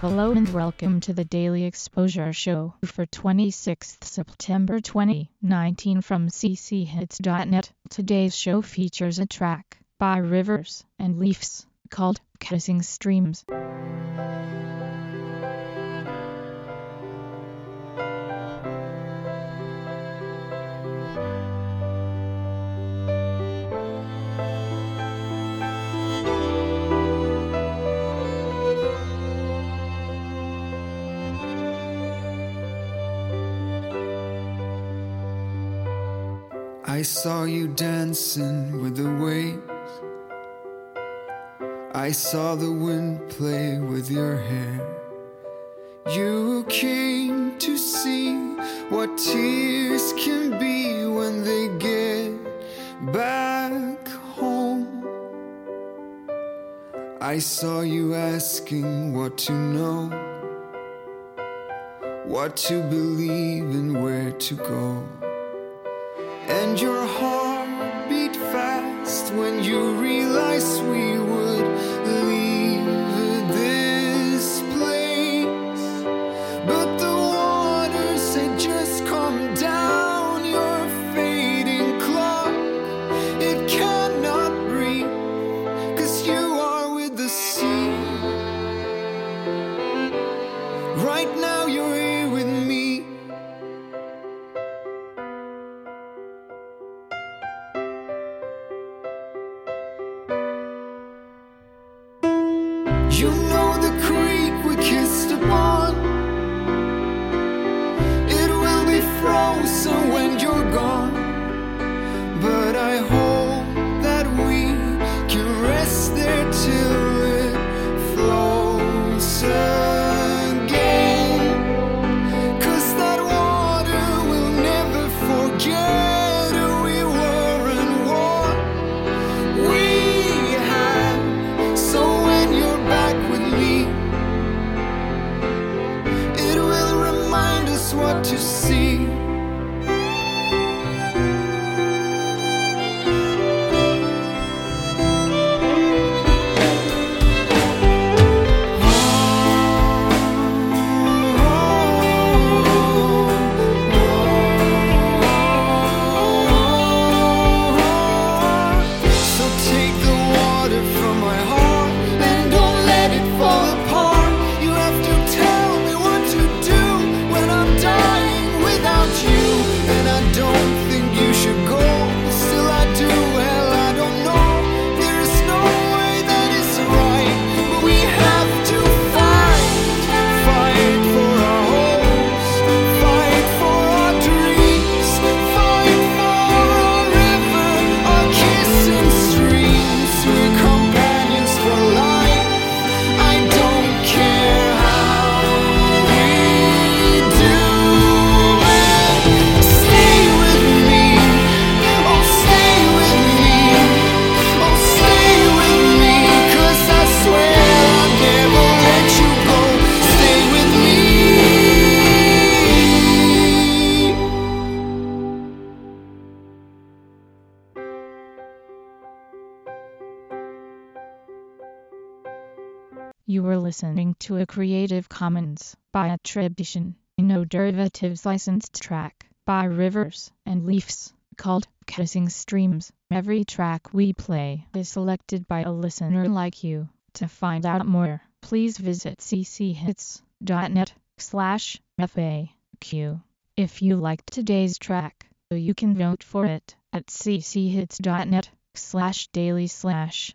Hello and welcome to the Daily Exposure Show for 26th September 2019 from cchits.net. Today's show features a track by Rivers and Leafs called Kissing Streams. I saw you dancing with the waves. I saw the wind play with your hair. You came to see what tears can be when they get back home. I saw you asking what to know, what to believe, and where to go. And your heart beat fast when you realized we would leave this place. But the waters had just come down your fading clock. It cannot breathe, cause you are with the sea. Right now, you're You were listening to a Creative Commons by attribution, no derivatives licensed track by Rivers and Leafs called Kissing Streams. Every track we play is selected by a listener like you. To find out more, please visit cchits.net slash FAQ. If you liked today's track, you can vote for it at cchits.net slash daily slash